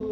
As